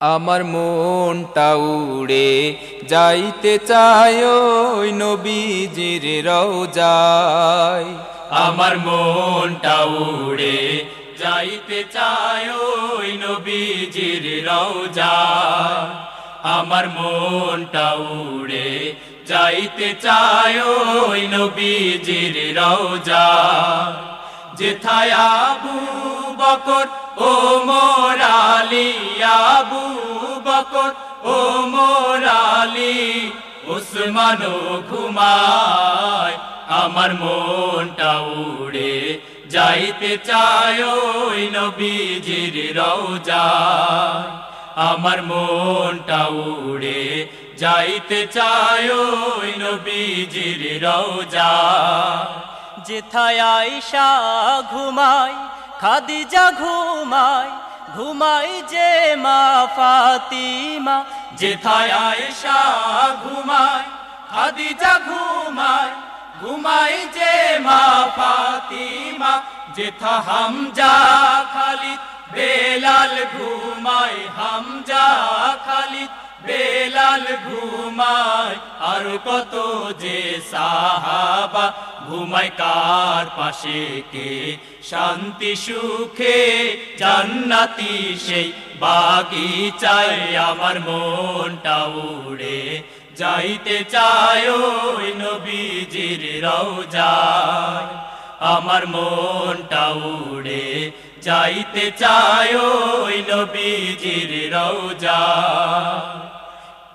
আমার মনটা উড়ে যাইতে চায় ওই নবীজির রওজায়। আমার মনটা উড়ে যাইতে চায় ওই নবীজির রওজা আমার মনটা উড়ে যাইতে চায় ওই নবীজির রওজা যেথায় আবু বকর, ও মোরালি আবু বকর, ও মোরালি উসমানো ঘুমায়, আমার মনটা উড়ে যাইতে চায় ওই নবীজির রওজা আমার মনটা উড়ে যাইতে চায় ওই নবীজির রওজা যেথায় আয়সা ঘুমাই খাদিজা ঘুমাই ঘুমাই যে মা ফাতিমা, যেথায় আয়েশা ঘুমায়, খাদিজা ঘুমায় ঘুমাই যে মা ফাতিমা, যেথা হামজা খালিদ, বেলাল ঘুমায়, হামজা খালিদ। বেলাল ঘুমায়, আর কত যে সাহাবা ঘুমায় কার পাশে কে? শান্তি, সুখে, জান্নাতি সেই বাকি চাই, আমার মনটা উড়ে। যাইতে চায় ওই নবীজির রওজায়, আমার মনটা উড়ে। যাইতে চায় ওই নবীজির রৌজা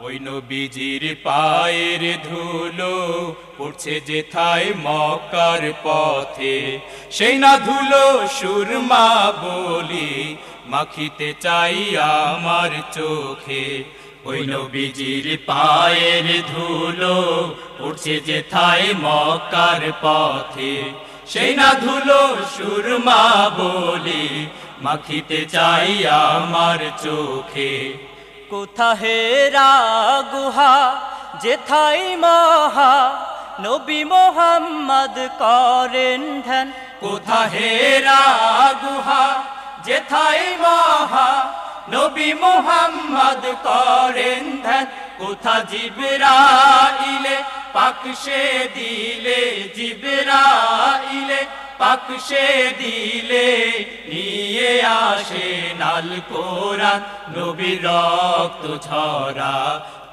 ওই নবীজির পায়ের ধুলো পড়ছে যেথায় মকার পথে। সেই না ধুলো সুরমা বলি মাখিতে চাই আমার চোখে। ওই নবীজির পায়ের ধুলো পড়ছে যেথায় মকার পথে। সেই না ধুলো সুরমা বলি মাখিতে চাই আমার চোখে। কোথা হেরা গুহা যেথাই মহা, নবী মোহাম্মদ করেন ধ্যান। কোথা হেরা গুহা যেথাই মহা নবী মোহাম্মদ করেন ধ্যান। কোথা জিবরাইলে? পাকশে দিলে জিবরা জিবরাইলে পাকশে দিলে নিয়ে আসে নাল কোরআন। নবী রক্ত ঝরা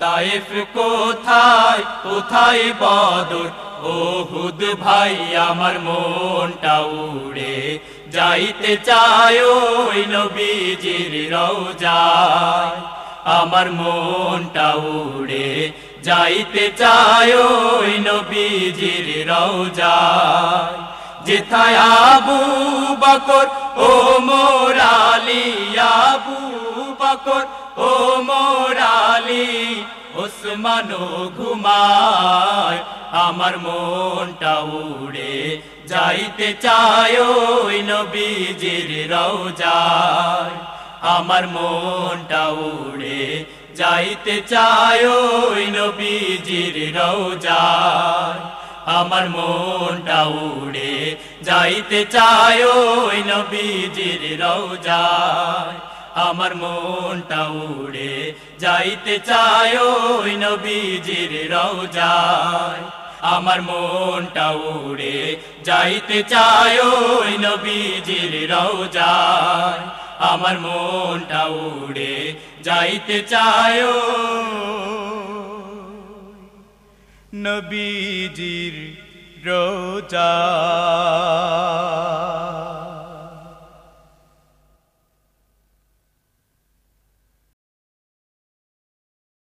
তাইফ কোথায়? কোথায় বদর? ও হুদ ভাই, আমার মনটা উড়ে। যাইতে চায় ওই নবীজির রওজায়। আমার মনটা উড়ে। যাইতে চায় ওই নবীজির রওজায়। যেথায় আবু বকর ও মোরালি আবু বকর ও মোরালি ওসমানো ঘুমায়। আমার মনটা উড়ে যাইতে চায় ওই নবীজির রওজায়। আমার মনটা উড়ে যাইতে চায় ওই নবীজির রওজায়। আমার মনটা উড়ে যাইতে চায় ওই নবীজির রওজায়। আমার মনটা উড়ে যাইতে চায় ওই নবীজির রওজায়। আমার মনটা উড়ে যাইতে চায় ওই নবীজির রওজায়। আমার মনটা উড়ে যাইতে চায় নবীজির রোজা